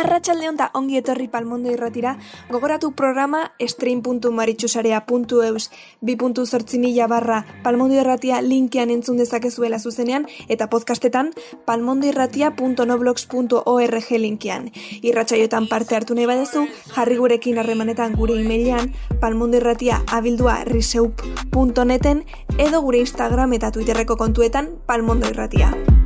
Arratxaldeon da ongi etorri palmondo irratira, gogoratu programa stream.maritxusarea.eus 2.zortzi mila barra palmondo irratia linkean entzun dezakezuela zuzenean eta podcastetan palmondoirratia.noblogs.org linkean. Irratxaiotan parte hartu nahi badezu, jarri gurekin harremanetan gure emailean palmondoirratia abildua riseup.neten edo gure Instagram eta Twitterreko kontuetan palmondoirratia. Purchase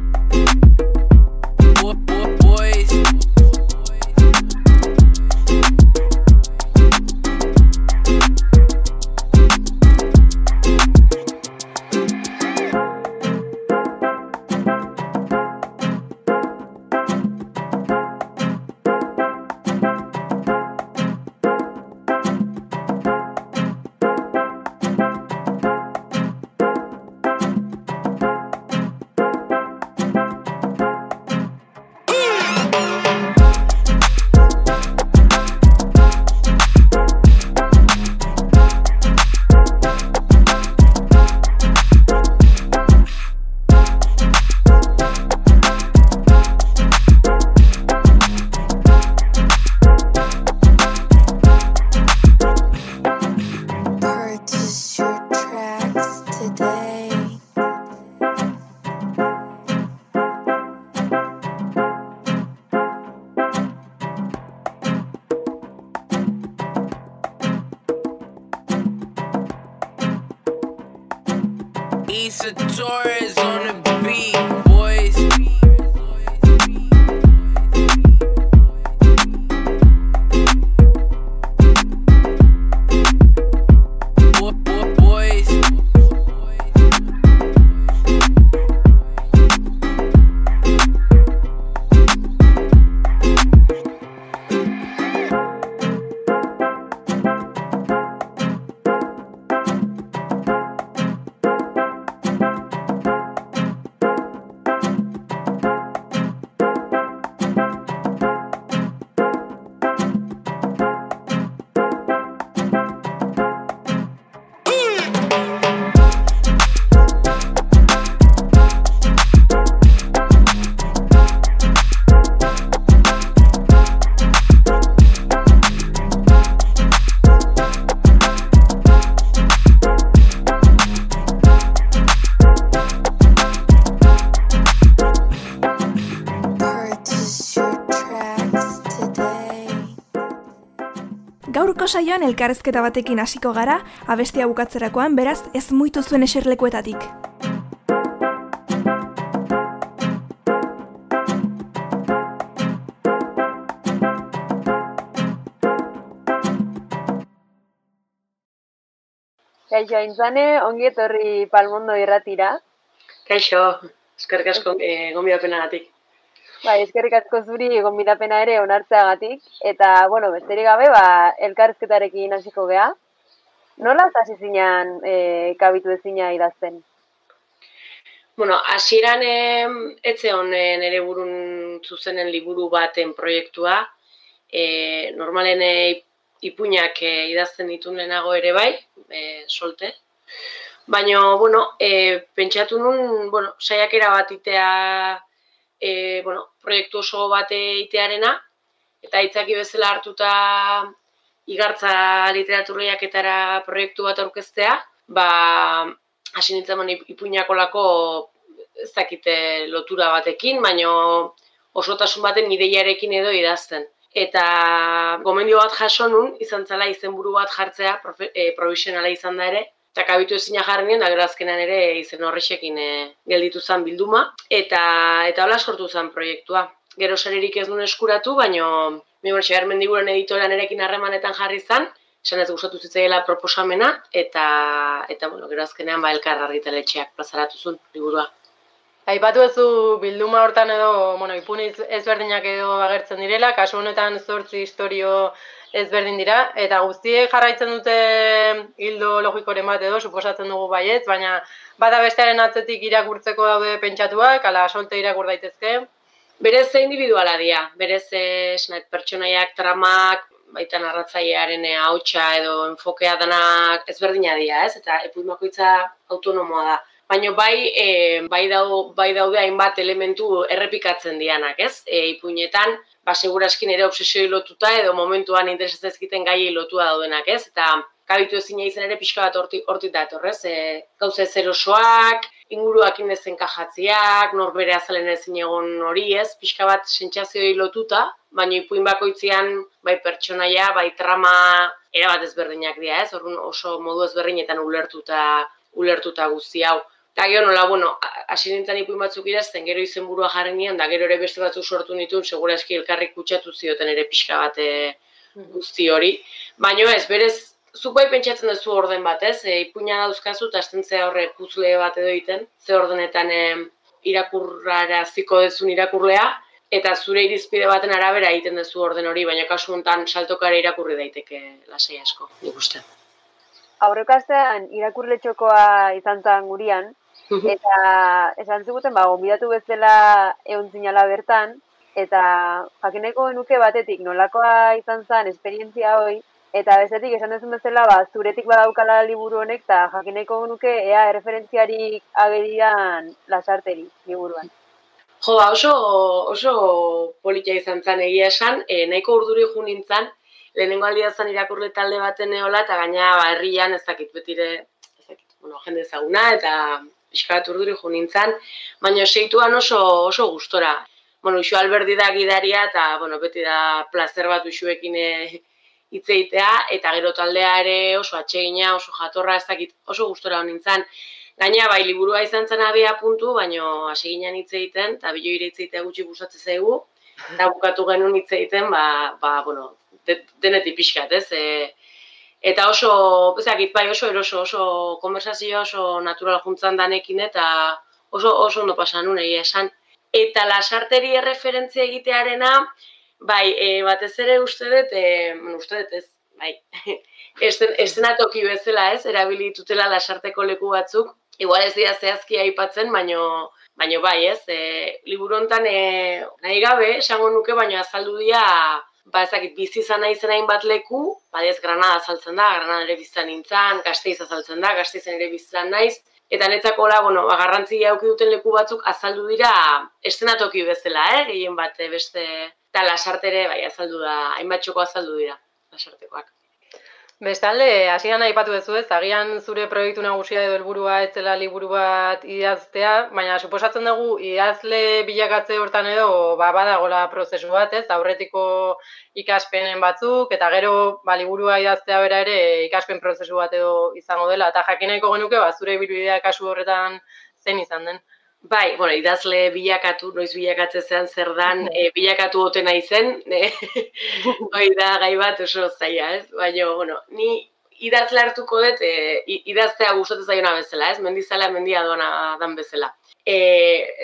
saioan elkarrezketa batekin hasiko gara, abestia bukatzerakoan beraz ez muitu zuen eserlekuetatik. Kaixo, aintzane, ongi etorri palmondo irratira. Kaixo, eskerrik asko e, gonbidapenagatik. Bai, eskerrik asko zuri gonbidapena ere onartzeagatik. Eta, bueno, besterik gabe, ba, elkarrizketarekin hasiko gea. Nola hasi zinean e, kabitu ezina idazten? Bueno, hasieran eh, etze honen ere burun zuzenen liburu baten proiektua. E, normalen eh, ipuinak eh, idazten ditu lehenago ere bai, eh, solte. Baina, bueno, eh, pentsatu nun, bueno, saiakera bat itea, eh, bueno, proiektu oso bate itearena, eta hitzaki bezala hartuta igartza literaturriaketara proiektu bat aurkeztea, ba, hasi nintzen man ipuinakolako ez dakite lotura batekin, baino osotasun baten ideiarekin edo idazten. Eta gomendio bat jaso nun, izan zela izenburu bat jartzea, profe, e, provisionala izan da ere, eta kabitu ezina jarri nien, da gero azkenan ere izen horrexekin e, gelditu zen bilduma, eta eta hola sortu zen proiektua. Gero sarerik ez duen eskuratu, baino mi bortxe ermendiguren editorean erekin harremanetan jarri zen, esan ez gustatu zitzaiela proposamena, eta, eta bueno, gero azkenean ba elkar argitaletxeak plazaratu zuen liburua. Aipatu duzu bilduma hortan edo, bueno, ipuniz ezberdinak edo agertzen direla, kasu honetan zortzi historio ezberdin dira, eta guztiek jarraitzen dute hildo logikoren bat edo, suposatzen dugu baietz, baina bada bestearen atzetik irakurtzeko daude pentsatuak, ala solte irakur daitezke. Berez individuala dira, berez esnait, pertsonaiak, tramak, baita narratzailearen hautsa edo enfokea danak ezberdina dira, ez? Eta epuimakoitza autonomoa da. Baina bai, e, bai, dau, bai daude hainbat elementu errepikatzen dianak, ez? E, ipuinetan, ba, seguraskin ere obsesioi lotuta edo momentuan interesatzen ezkiten gaiei lotua daudenak, ez? Eta kabitu ezin izan ere pixka bat hortik horti datorrez, e, gauza ez erosoak, inguruak indezen kajatziak, norbere azalen ezin egon hori ez, pixka bat sentsazioi lotuta, baina ipuin bakoitzean bai pertsonaia, bai trama erabat ezberdinak dira, ez? Orrun oso modu ezberdinetan ulertuta ulertuta guzti hau. Eta gero nola, bueno, hasi nintzen ipuin batzuk idazten, gero izenburua jarri nian, da gero ere beste batzuk sortu nituen, segura eski elkarrik kutsatu zioten ere pixka bat guzti hori. Baina ez, berez, zuk bai pentsatzen duzu orden bat, ez? E, ipuina dauzkazu, eta azten zea horre puzle bat edo egiten, ze ordenetan e, irakurrara ziko dezun irakurlea, eta zure irizpide baten arabera egiten duzu orden hori, baina kasu honetan saltokare irakurri daiteke lasai asko, nik uste. Aurrekastean irakurle txokoa izan zen gurian, eta esan ziguten, ba, gombidatu bezala egon zinala bertan, eta jakineko nuke batetik nolakoa izan zen esperientzia hoi, eta bestetik esan duzun bezala, ba, zuretik badaukala liburu honek, eta jakineko nuke ea referentziarik agedian lasarteri liburuan. Jo, ba, oso, oso politia izan zen egia esan, e, nahiko urduri jo nintzen, lehenengo aldia zen irakurle talde baten eola, eta gaina ba, herrian ez dakit betire, ez dakit, bueno, jende ezaguna, eta pixka bat urduri jo nintzen, baina seituan oso, oso gustora. Bueno, Uxu Alberdi da gidaria, eta bueno, beti da plazer bat Uxuekin hitzeitea, eta gero taldea ere oso atsegina, oso jatorra, ez dakit, oso gustora hon nintzen. Gaina, bai, liburua izan zen abia puntu, baina hasi ginen hitz egiten, eta bilo ire hitz gutxi gustatzen zaigu, eta bukatu genuen hitz egiten, ba, ba, bueno, de, denetik pixkat, ez? E, eta oso, ezakit, bai, oso eroso, oso konversazioa oso natural juntzan danekin, eta oso, oso ondo pasan nun egia esan. Eta lasarteri erreferentzia egitearena, bai, e, batez ere uste dut, e, uste dut ez, bai, estenatoki bezala ez, erabilitutela lasarteko leku batzuk, igual ez dira zehazki aipatzen, baino, baino bai ez, e, liburu hontan e, nahi gabe, esango nuke, baino azaldu dira, ba ezakit bizi izan naizen hainbat leku, badez Granada azaltzen da, Granada ere bizan nintzen, Gasteiz azaltzen da, Gasteizen ere bizan naiz, eta netzako la, bueno, ba, garrantzia auki duten leku batzuk azaldu dira estenatoki bezala, eh, gehien bat beste, eta lasartere, bai, azaldu da, hainbat txoko azaldu dira, lasartekoak. Bestalde, hasieran aipatu duzu ez, agian zure proiektu nagusia edo helburua ez zela liburu bat idaztea, baina suposatzen dugu idazle bilakatze hortan edo ba, badagola prozesu bat ez, aurretiko ikaspenen batzuk, eta gero ba, liburua idaztea bera ere ikaspen prozesu bat edo izango dela, eta jakineko genuke ba, zure bilbidea kasu horretan zen izan den. Bai, bueno, idazle bilakatu, noiz bilakatze zean zer dan, e, bilakatu ote nahi zen, e, hoi da gai bat oso zaila, ez? Baina, bueno, ni idazle hartuko dut, e, idaztea gustatzen zaiona bezala, ez? Mendizala mendia doana dan bezala. E,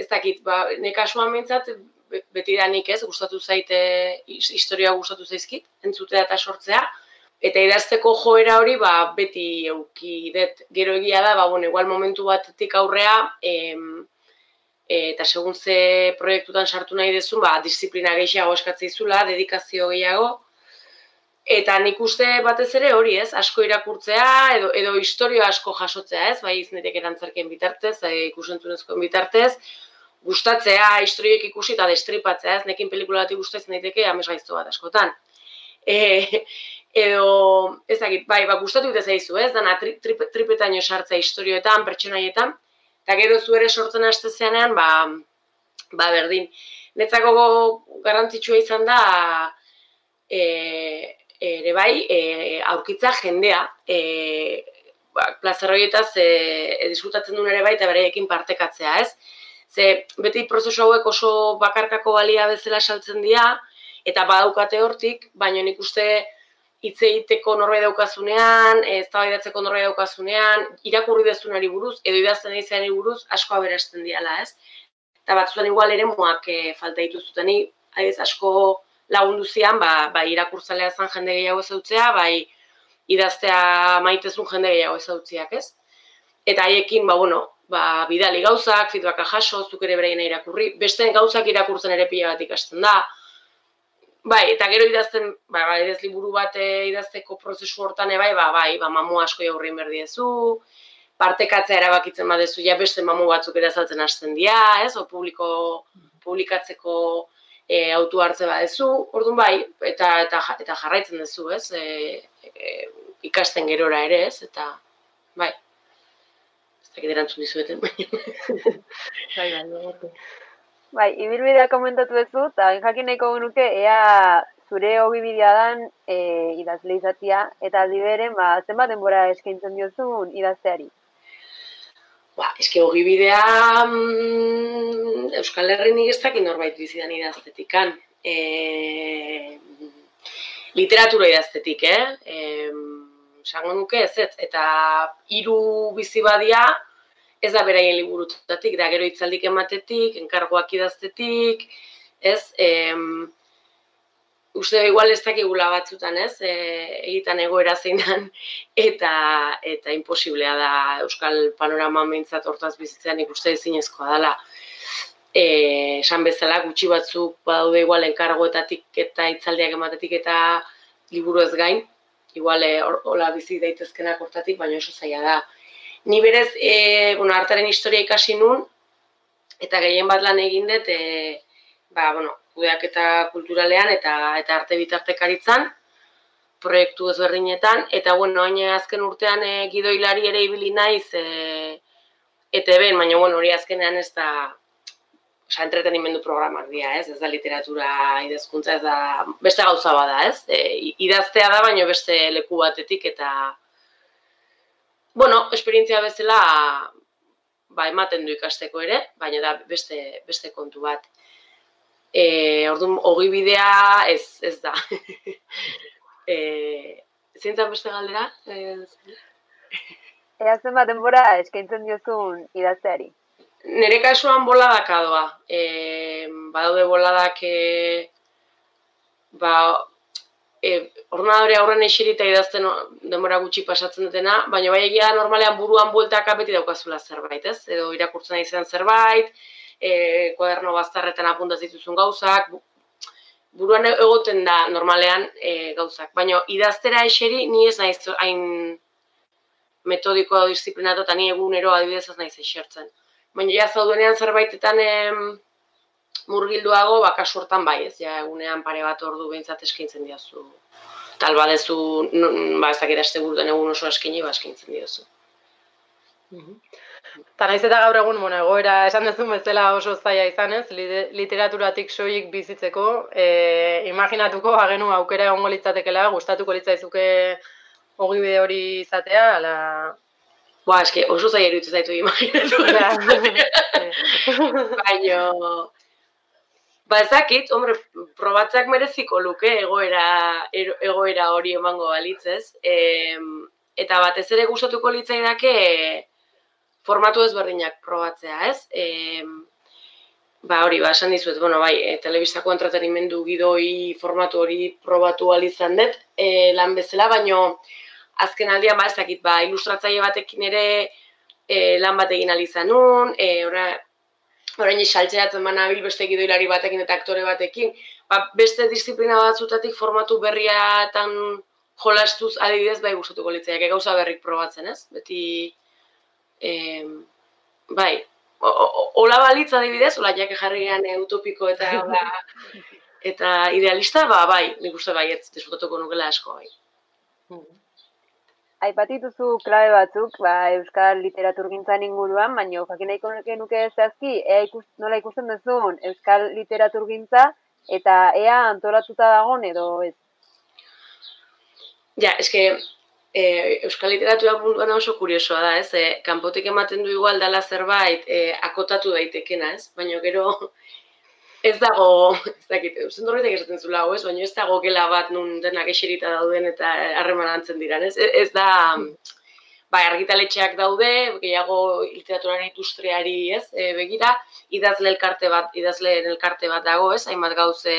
ez dakit, ba, nekasuan mintzat, beti da nik ez, gustatu zaite, historia gustatu zaizkit, entzutea eta sortzea, eta idazteko joera hori, ba, beti euki dut, gero egia da, ba, bueno, igual momentu batetik aurrea, em, eta segun ze proiektutan sartu nahi dezu, ba, disiplina gehiago eskatzea izula, dedikazio gehiago, eta nik uste batez ere hori ez, asko irakurtzea, edo, edo historio asko jasotzea ez, bai iznetek erantzarken bitartez, e, ikusentzunezkoen bitartez, gustatzea, historioek ikusi eta destripatzea ez, nekin pelikula bat ikustetzen daiteke amez gaizto bat askotan. E, edo, ez dakit, bai, ba, gustatu zaizu ez, dana tri, tri, tripetaino sartzea historioetan, pertsonaietan, Eta gero zu ere sortzen haste zeanean, ba, ba berdin. Netzako garrantzitsua izan da, e, ere bai, e, aurkitza jendea, e, ba, plazer horietaz e, e, diskutatzen duen ere bai, eta bereiekin partekatzea, ez? Ze beti prozesu hauek oso bakarkako balia bezala saltzen dira, eta badaukate hortik, baina nik uste hitz egiteko norbait daukazunean, eztabaidatzeko norbait daukazunean, irakurri dezunari buruz edo idazten izanari buruz asko aberasten diala, ez? Eta batzuetan igual ere moak e, eh, falta dituzuteni, haiz asko lagundu zian, ba, bai irakurtzalea zen jende gehiago ezautzea, bai idaztea maitezun jende gehiago ezautziak, ez? Eta haiekin, ba, bueno, ba, bidali gauzak, feedbacka jaso, zuk ere bereina irakurri, beste gauzak irakurtzen ere pila bat ikasten da, Bai, eta gero idazten, ba, ba idaz liburu bat eh, idazteko prozesu hortan bai, ba, bai, ba, mamu asko jaurrin berdiezu, partekatzea erabakitzen badezu, ja beste mamu batzuk erazaltzen hasten dira, ez, o publiko, publikatzeko e, autu hartze badezu, orduan bai, eta, eta, eta jarraitzen duzu, ez, e, e, ikasten gerora ere, ez, eta, bai, ez dakit erantzun dizueten, bai, bai, bai, Bai, ibilbidea komentatu duzu, eta jakin nahiko genuke, ea zure hobi bidea dan e, idazle izatia, eta aldi beren, ba, zenbat denbora eskaintzen diozun idazteari? Ba, eske hogi bidea mm, Euskal Herri nik ez dakit norbait bizidan idaztetikan. E, literatura idaztetik, eh? E, Sango nuke ez, ez, eta hiru bizi badia, ez da beraien liburutatik, da gero itzaldik ematetik, enkargoak idaztetik, ez, em, uste igual ez dakigula batzutan, ez, e, egitan egoera zeinan, eta, eta imposiblea da Euskal Panorama mintzat hortaz bizitzean ikuste ezinezkoa dela. E, esan bezala, gutxi batzuk badaude igual enkargoetatik eta itzaldiak ematetik eta liburu ez gain, igual e, hola bizi daitezkenak hortatik, baina oso zaila da. Ni berez, e, bueno, artaren historia ikasi nun, eta gehien bat lan egin dut, e, ba, bueno, kudeak eta kulturalean eta eta arte bitartekaritzan, proiektu ezberdinetan, eta bueno, hain azken urtean e, gidoilari ere ibili naiz, e, eta ben, baina bueno, hori azkenean ez da, oza, entretenimendu programak dira, ez, ez da literatura idazkuntza, ez da, beste gauza bada, ez, e, idaztea da, baina beste leku batetik, eta, bueno, esperientzia bezala ba, ematen du ikasteko ere, baina da beste, beste kontu bat. E, orduan, hogi bidea ez, ez da. e, zintzen beste galdera? Ea zen bat denbora eskaintzen diozun idazteari? Nere kasuan boladak adoa. E, badaude boladak e, ba, e, ordenadore aurren esirita idazten denbora gutxi pasatzen dutena, baina bai egia normalean buruan bueltaka beti daukazula zerbait, ez? Edo irakurtzen ari zen zerbait, e, kuaderno bazterretan apuntaz dituzun gauzak, buruan egoten da normalean e, gauzak. Baina idaztera eseri ni ez naiz hain metodikoa disiplinatu eta ni egunero adibidez ez naiz esertzen. Baina ja zaudenean zerbaitetan em, murgilduago, ba, kasu hortan bai, ez, ja, egunean pare bat ordu behintzat eskaintzen diazu tal badezu, ba, ez dakit aste burutan egun oso askini, ba, eskintzen diozu. Eta naiz eta gaur egun, bueno, egoera esan duzun bezala oso zaila izan ez, literaturatik soilik bizitzeko, e, imaginatuko bagenu aukera egongo litzatekela, gustatuko litzaizuke ogi bide hori izatea, ala... Ba, eske oso zaila iruditzen zaitu imaginatu. Baino, ba ez dakit, hombre, probatzak mereziko luke egoera, egoera hori emango balitzez. E, eta batez ere gustatuko litzaidake formatu ezberdinak probatzea, ez? E, ba hori, ba, esan dizuet, bueno, bai, e, telebistako entretenimendu gidoi formatu hori probatu izan dut, e, lan bezala, baino azken aldian, ba, ez dakit, ba, ilustratzaile batekin ere e, lan bat egin ahal izan nun, e, ora, orain saltzeratzen bana bil beste gidoilari batekin eta aktore batekin, ba, beste disiplina batzutatik formatu berriatan jolastuz adibidez bai gustatuko litzaiake gauza berrik probatzen, ez? Beti em, bai, o- o- Ola balitz adibidez, ola jake jarri gehan eh, utopiko eta ola, eta idealista, ba, bai, nik uste bai, ez disfrutatuko nukela asko, bai. Aipatituzu klabe batzuk, ba, euskal literaturgintzan inguruan, baina jakin nahiko nuke zehazki, ea ikus, nola ikusten duzun euskal literaturgintza, eta ea antolatuta dagon edo ez. Ja, eske, e, euskal literatura munduan oso kuriosoa da, ez? E, kanpotik ematen du igual dala zerbait e, akotatu daitekena, ez? Baina gero ez dago, ez dakit, usten horretek esaten zula hau, ez? Baina ez dago gela bat nun denak eserita dauden eta harreman antzen diran, ez? Ez da, ba, argitaletxeak daude, gehiago literaturaren industriari, ez? E, begira, idazle elkarte bat, idazleen elkarte bat dago, ez? Hainbat gauze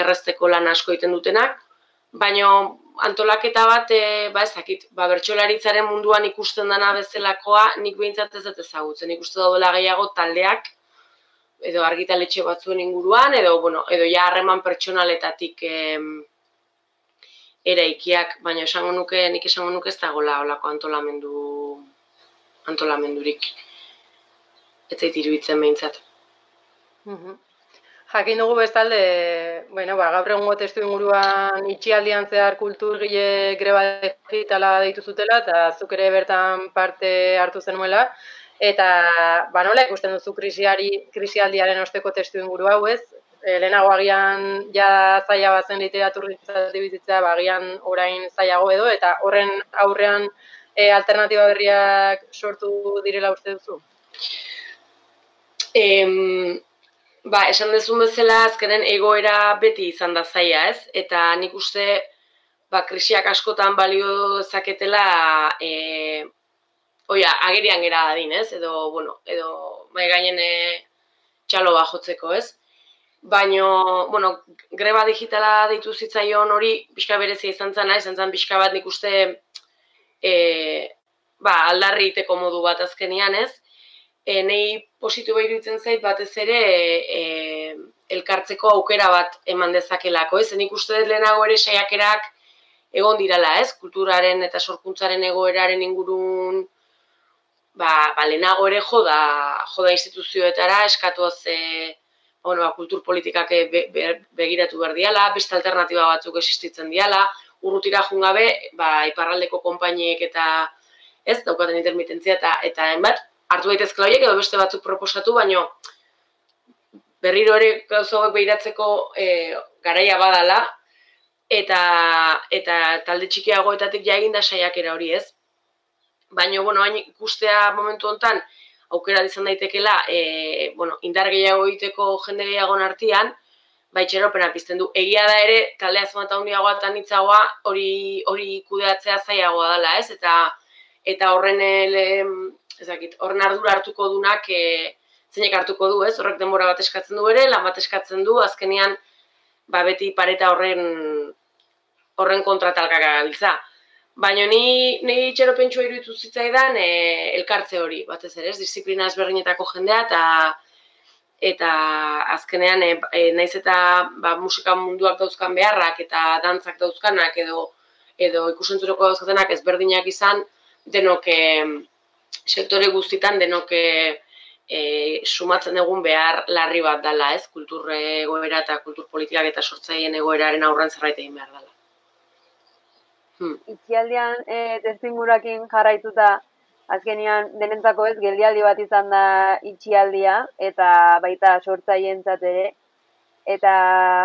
errezteko lan asko egiten dutenak, Baina antolaketa bat, e, ba ez dakit, ba bertsolaritzaren munduan ikusten dana bezalakoa, nik behintzat ez dut ezagutzen. Nik uste daudela gehiago taldeak, edo argitaletxe batzuen inguruan, edo, bueno, edo ja harreman pertsonaletatik em, eraikiak, baina esango nuke, nik esango nuke ez dagoela olako antolamendu, antolamendurik. Ez zait iruditzen behintzat. Mhm. Jakin dugu bestalde, bueno, ba, gaur egungo testu inguruan itxialdian zehar kulturgile greba digitala deitu zutela, eta zuk ere bertan parte hartu zenuela. Eta, ba, nola ikusten duzu krisiari, krisialdiaren osteko testu inguru hau ez? E, lehenago agian ja zaila bazen literaturgitzatik bizitzea, ba, agian orain zailago edo, eta horren aurrean e, alternatiba berriak sortu direla uste duzu? Em, ba, esan dezun bezala azkenen egoera beti izan da zaila, ez? Eta nik uste ba, krisiak askotan balio zaketela e, oia, agerian gera dadin, ez? Edo, bueno, edo mai gainen txalo bajotzeko, ez? Baino, bueno, greba digitala deitu zitzaion hori pixka berezia izan zana, izan zen pixka bat nik uste e, ba, aldarri iteko modu bat azkenian, ez? E, nei positiboa iruditzen zait batez ere e, elkartzeko aukera bat eman dezakelako, ez? Nik uste dut lehenago ere saiakerak egon dirala, ez? Kulturaren eta sorkuntzaren egoeraren ingurun ba, ba lehenago ere joda, joda instituzioetara eskatuaz e, bueno, ba, kultur politikak e, be, be, begiratu behar diala, beste alternatiba batzuk existitzen diala, urrutira jungabe, ba, iparraldeko konpainiek eta ez daukaten intermitentzia eta eta hainbat hartu daitezke horiek edo beste batzuk proposatu, baino berriro ere gauza hauek behiratzeko e, garaia badala eta eta talde txikiagoetatik ja egin da saiakera hori, ez? Baina, bueno, hain ikustea momentu hontan aukera izan daitekela, e, bueno, indar gehiago egiteko jende gehiagon artean, bai txeropena pizten du. Egia da ere, talde azmata handiagoa eta nitzagoa hori hori kudeatzea zailagoa dela, ez? Eta eta horren ele, ez dakit, horren ardura hartuko dunak e, zeinek hartuko du, ez? Horrek denbora bat eskatzen du ere, lan bat eskatzen du, azkenean ba beti pareta horren horren kontratalkak gabiltza. Baina ni ni txeropentsua iruditu zitzaidan e, elkartze hori, batez ere, ez disiplina ezberdinetako jendea eta eta azkenean e, e, naiz eta ba, musika munduak dauzkan beharrak eta dantzak dauzkanak edo edo ikusentzureko dauzkatenak ezberdinak izan, denok e, sektore guztitan denok e, e, sumatzen egun behar larri bat dela, ez? Kultur egoera eta kultur politikak eta sortzaileen egoeraren aurran zerbait egin behar dela. Hmm. itxialdian e, testuinguruekin jarraituta, azkenean denentzako ez geldialdi bat izan da itxialdia, eta baita sortzaientzat ere, eta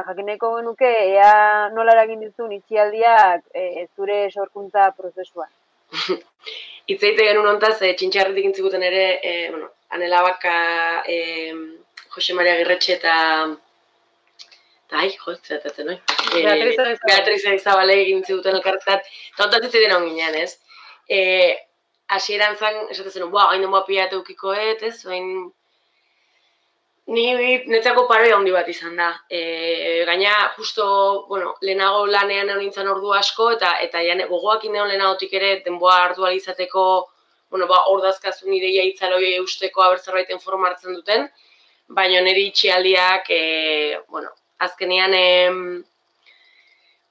jakineko genuke ea nola eragin dizun itxialdiak e, zure sorkuntza prozesua. Itzeite genuen hontaz, e, txintxarretik intziguten ere, e, bueno, Anela Baka, e, Jose Maria Girretxe eta eta ai, jo, zeratzen, noi? E, Beatriz. Beatriz Arizabal egin ziguten elkartzat, eta ontat zitzen hon ginen, ez? E, hasieran zan, esaten zen, bua, gain denboa pila eta ukiko ez? Bain, ni netzako paroi handi bat izan da. E, gaina, justo, bueno, lehenago lanean egon nintzen ordu asko, eta eta ja, gogoak neon lehenagotik ere, denboa hartu izateko, bueno, ba, ordazkazun ideia itzaloi eusteko abertzerbaiten forma hartzen duten, baina niri itxialdiak, e, bueno, azkenean, em,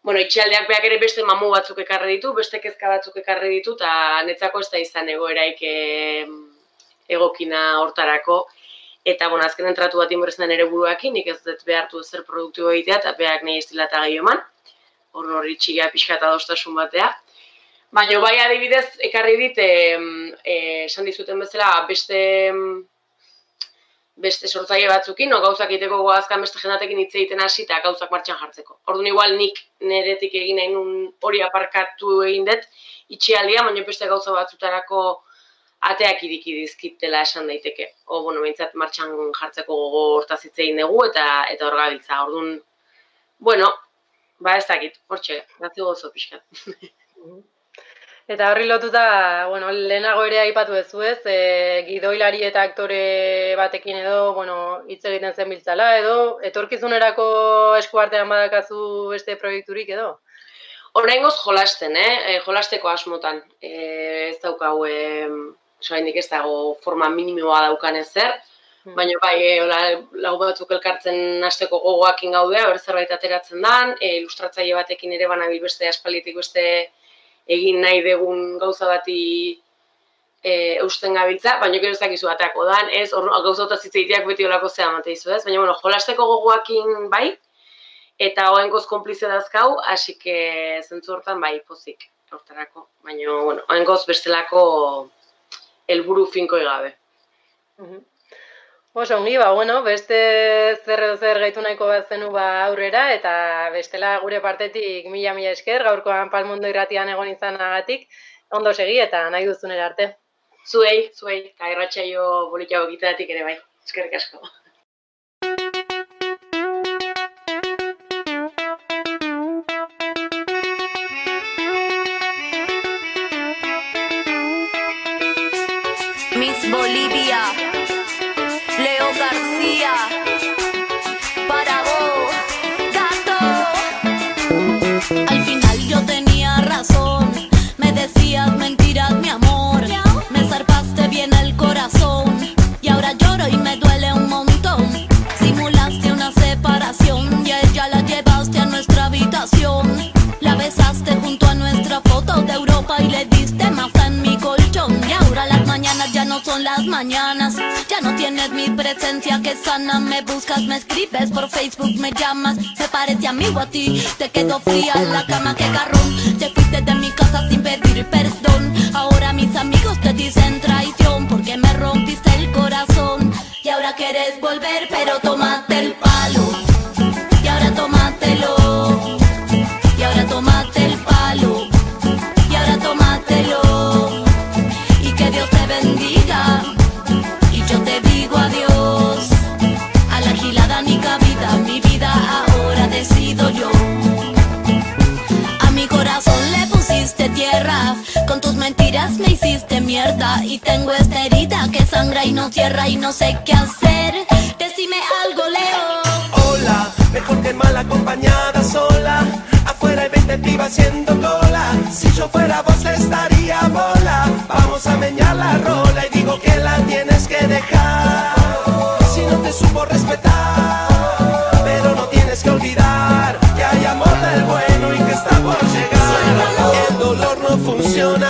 bueno, itxialdiak beak ere beste mamu batzuk ekarri ditu, beste kezka batzuk ekarri ditu, eta netzako ez da izan egoeraik em, egokina hortarako. Eta, bueno, azken entratu bat inbertzen ere buruakin, nik ez dut behartu zer produktibo egitea, eta beak nahi estila eta gehiago eman. Hor hori txiga pixka eta adostasun batea. Baina bai adibidez, ekarri dit, eh, esan dizuten bezala, beste beste sortzaile batzukin, no, gauzak egiteko goazkan beste jendatekin hitz egiten hasi eta gauzak martxan jartzeko. Orduan igual nik neretik egin nahi nun hori aparkatu egin dut, itxialdia, baina beste gauza batzutarako ateak iriki dizkitela esan daiteke. O, bueno, behintzat martxan jartzeko gogo hortaz hitz egin dugu eta eta hor gabiltza. Orduan, bueno, ba ez dakit, hortxe, gazte gozo pixkat. Eta horri lotuta, bueno, lehenago ere aipatu duzu ez, e, gidoilari eta aktore batekin edo, bueno, hitz egiten zen biltzala, edo, etorkizunerako eskuartean badakazu beste proiekturik edo? Oraingoz jolasten, eh? E, jolasteko asmotan. E, ez daukau, e, soainik ez dago forma minimoa daukan ezer, Hmm. baina bai, e, hola, lau batzuk elkartzen hasteko gogoakin gaude, ber zerbait ateratzen dan, e, ilustratzaile batekin ere banabil beste aspalditik beste egin nahi degun gauza bati e, eusten gabiltza, baina gero ez dakizu atako dan, ez, hor gauza eta zitzeiteak beti olako zea mateizu, ez? Baina, bueno, jolasteko gogoakin bai, eta oengoz konplize dazkau, hasi que zentzu hortan bai pozik hortarako. Baina, bueno, oengoz bestelako helburu finko egabe. Mhm. Oso ongi, ba, bueno, beste zer edo zer gaitu nahiko bat zenu ba aurrera, eta bestela gure partetik mila-mila esker, gaurkoan palmondo irratian egon izanagatik, ondo segi eta nahi duzunera arte. Zuei, zuei, eta irratxaio bolitago egiteatik ere bai. Eskerrik asko. Miss Bolivia, presencia que sana. Me buscas, me escribes por Facebook, me llamas. Me parece amigo a ti. Te quedo fría en la cama, que garrón. Te fuiste de mi casa sin pedir perdón. Y tengo esta herida que sangra y no cierra y no sé qué hacer. Decime algo, Leo. Hola, mejor que mal acompañada sola. Afuera hay 20 pibas haciendo cola. Si yo fuera vos estaría bola. Vamos a meñar la rola y digo que la tienes que dejar. Si no te supo respetar, pero no tienes que olvidar que hay amor del bueno y que está por llegar. El dolor no funciona.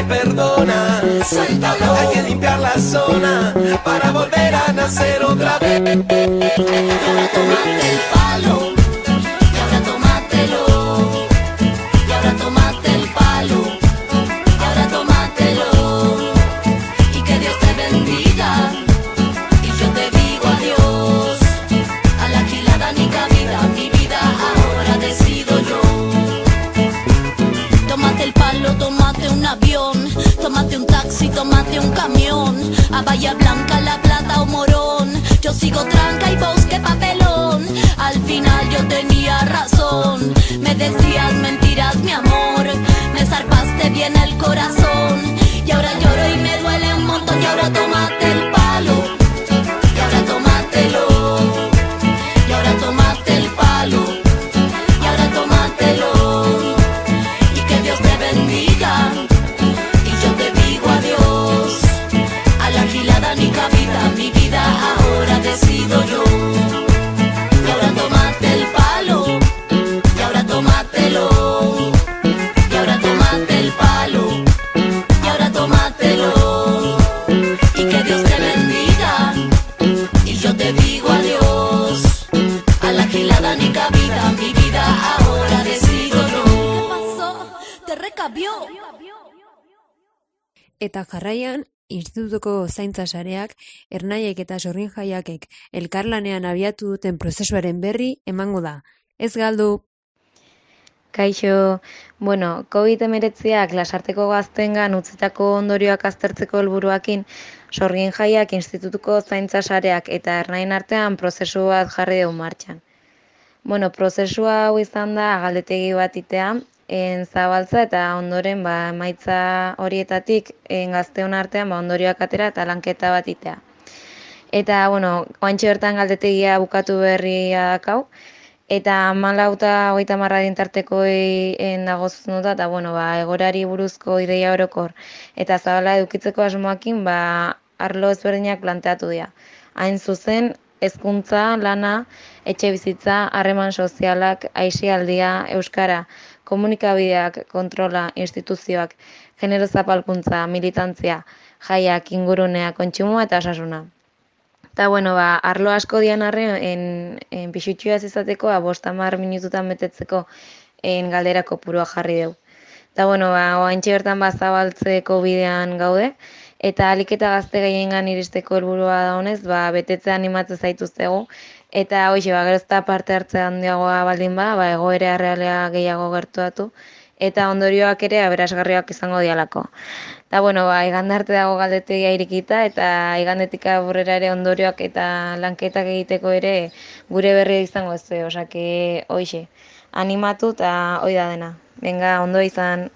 Y perdona. Hay que limpiar la zona para volver a nacer otra vez. Tómate el Sigo tranca y vos qué papelón. Al final yo tenía razón, me decías mentiras, mi amor, me zarpaste bien el corazón. Y ahora lloro y me duele un montón y ahora tomate. Ni cabida, mi vida ahora decido yo. ¿Qué pasó? Te recabió. Eta jarraian, institutuko zaintza sareak, ernaiek eta sorgin jaiakek elkarlanean abiatu duten prozesuaren berri emango da. Ez galdu! Kaixo, bueno, COVID-19ak lasarteko gaztengan utzitako ondorioak aztertzeko helburuakin, sorgin jaiak institutuko zaintza sareak eta ernain artean prozesu bat jarri dugu martxan. Bueno, prozesua hau izan da galdetegi bat itea, en zabaltza eta ondoren ba, emaitza horietatik en gazteon artean ba, ondorioak atera eta lanketa bat itea. Eta, bueno, oantxe bertan galdetegia bukatu berria dakau, eta amalau eta hogeita marra dintarteko en dago zuzenduta, eta, bueno, ba, egorari buruzko ideia orokor eta zabala edukitzeko asmoakin, ba, arlo ezberdinak planteatu dira. Hain zuzen, hezkuntza, lana, etxe bizitza, harreman sozialak, aisialdia, euskara, komunikabideak, kontrola, instituzioak, genero zapalkuntza, militantzia, jaiak, ingurunea, kontsumoa eta osasuna. Eta, bueno, ba, arlo asko dian arren, en, en pixutxua izateko, ba, bost hamar minututan betetzeko en galdera kopurua jarri dugu. Eta, bueno, ba, oaintxe bertan bazabaltzeko bidean gaude, eta alik eta gazte gehiengan iristeko helburua da honez, ba, betetze animatzen zaituztegu, eta hoxe, ba, gerozta parte hartze handiagoa baldin ba, ba, egoera realea gehiago gertuatu, eta ondorioak ere aberasgarriak izango dialako. Eta, bueno, ba, igande arte dago galdetegia irikita, eta igandetik aurrera ere ondorioak eta lanketak egiteko ere gure berri izango ez, osake, hoxe, animatu eta hoi da dena. Venga, ondo izan.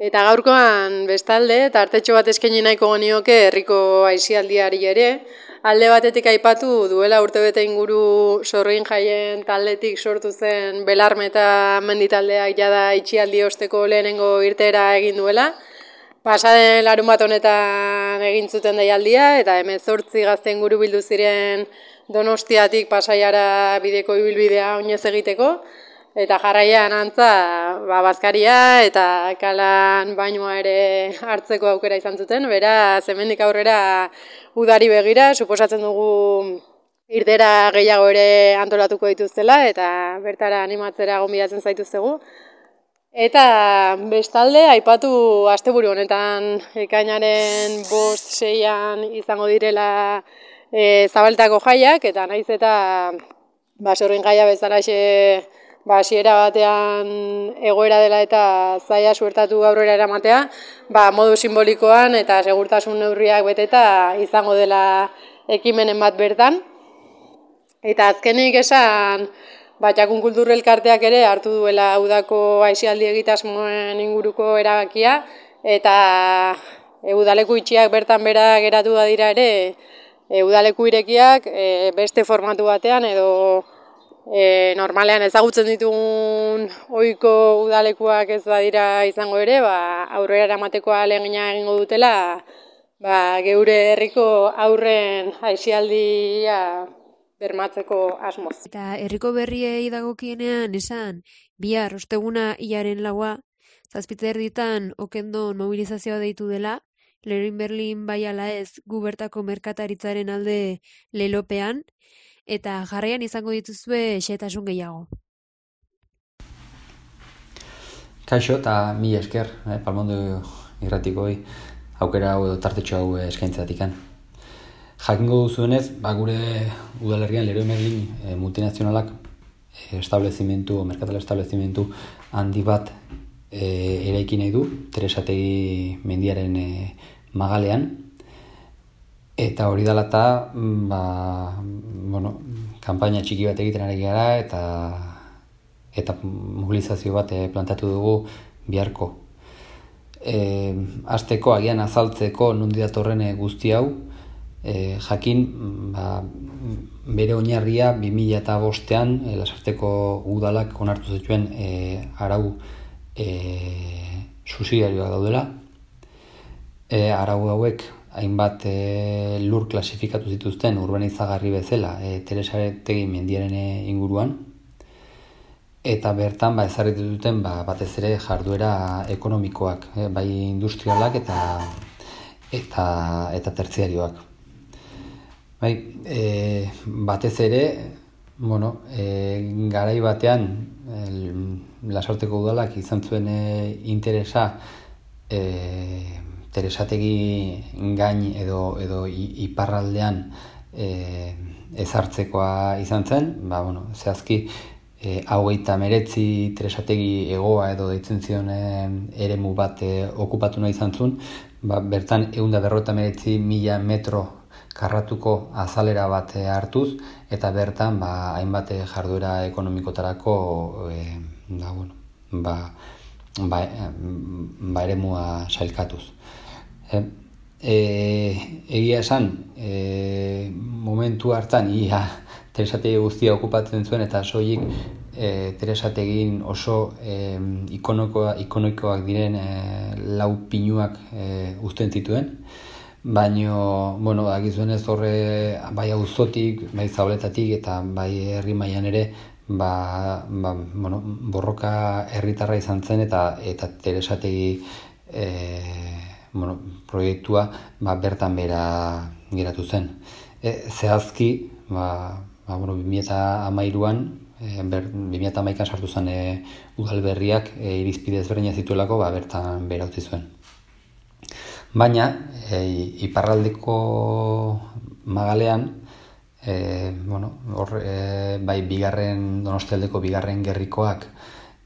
Eta gaurkoan bestalde, eta artetxo bat eskaini nahiko genioke herriko aisialdiari ere, alde batetik aipatu duela urtebete inguru sorgin jaien taldetik sortu zen belarme eta menditaldeak jada itxialdi osteko lehenengo irtera egin duela. Pasaden larun bat honetan egin zuten deialdia, eta emezortzi gazte inguru bildu ziren donostiatik pasaiara bideko ibilbidea oinez egiteko, Eta jarraian antza, ba, bazkaria eta kalan bainoa ere hartzeko aukera izan zuten, bera hemendik aurrera udari begira, suposatzen dugu irtera gehiago ere antolatuko dituztela eta bertara animatzera gonbidatzen zaituztegu. Eta bestalde, aipatu asteburu honetan ekainaren bost seian izango direla e, zabaltako jaiak, eta naiz eta basorin jaia bezalaxe ba, hasiera batean egoera dela eta zaia suertatu aurrera eramatea, ba, modu simbolikoan eta segurtasun neurriak beteta izango dela ekimenen bat bertan. Eta azkenik esan, ba, jakun kulturrelkarteak ere hartu duela udako aizialdi egitasmoen inguruko erabakia, eta e, udaleku itxiak bertan bera geratu da dira ere, e, udaleku irekiak e, beste formatu batean edo e, normalean ezagutzen ditugun ohiko udalekuak ez badira izango ere, ba, aurrera eramateko alegina egingo dutela, ba, geure herriko aurren aisialdia bermatzeko asmoz. Eta herriko berriei dagokienean esan, bihar osteguna iaren laua, zazpitze erditan okendon mobilizazioa deitu dela, Lerin Berlin bai ala ez gubertako merkataritzaren alde lelopean, eta jarraian izango dituzue xetasun gehiago. Kaixo eta mi esker, eh, palmondo irratikoi aukera hau edo tartetxo hau eskaintzatikan. Jakingo duzuenez, ba, gure udalerrian Leroy Merlin e, multinazionalak e, establezimentu, merkatal establezimentu handi bat e, eraiki nahi du, Teresategi mendiaren e, magalean, Eta hori dela eta, ba, bueno, kampaina txiki bat egiten ari gara eta eta mobilizazio bat e, plantatu dugu biharko. E, azteko agian azaltzeko nundi datorren e, guzti hau, e, jakin ba, bere oinarria 2000 eta bostean e, lasarteko udalak onartu zituen e, arau e, susidarioak daudela. E, arau hauek hainbat e, lur klasifikatu zituzten urbanizagarri bezala e, Teresartegi mendiaren e, inguruan eta bertan ba ezarritu duten ba, batez ere jarduera ekonomikoak, e, bai industrialak eta eta eta tertziarioak. Bai, e, batez ere, bueno, e, garai batean el, lasarteko udalak izan zuen e, interesa e, teresategi gain edo edo iparraldean e, ezartzekoa izan zen, ba, bueno, zehazki e, hau eta meretzi teresategi egoa edo deitzen zion e, eremu bat e, okupatu nahi izan zuen, ba, bertan eunda berrota meretzi mila metro karratuko azalera bat hartuz, eta bertan ba, hainbat jarduera ekonomikotarako e, da, bueno, ba, ba, ba eremua sailkatuz. E, egia esan, e, momentu hartan, ia, teresategi guztia okupatzen zuen, eta soilik e, teresategin oso e, ikonokoa, ikonoikoak diren e, lau pinuak e, uzten zituen. Baino, bueno, agizuen ez horre, bai auzotik, bai zauletatik, eta bai herri mailan ere, ba, ba, bueno, borroka herritarra izan zen, eta eta teresategi e, bueno, proiektua ba, bertan bera geratu zen. E, zehazki, ba, ba, bueno, 2008an, e, ber, 2008an sartu zen e, udalberriak e, irizpide ezberdina zituelako ba, bertan bera utzi zuen. Baina, e, iparraldeko magalean, e, bueno, hor, e, bai bigarren, donostialdeko bigarren gerrikoak,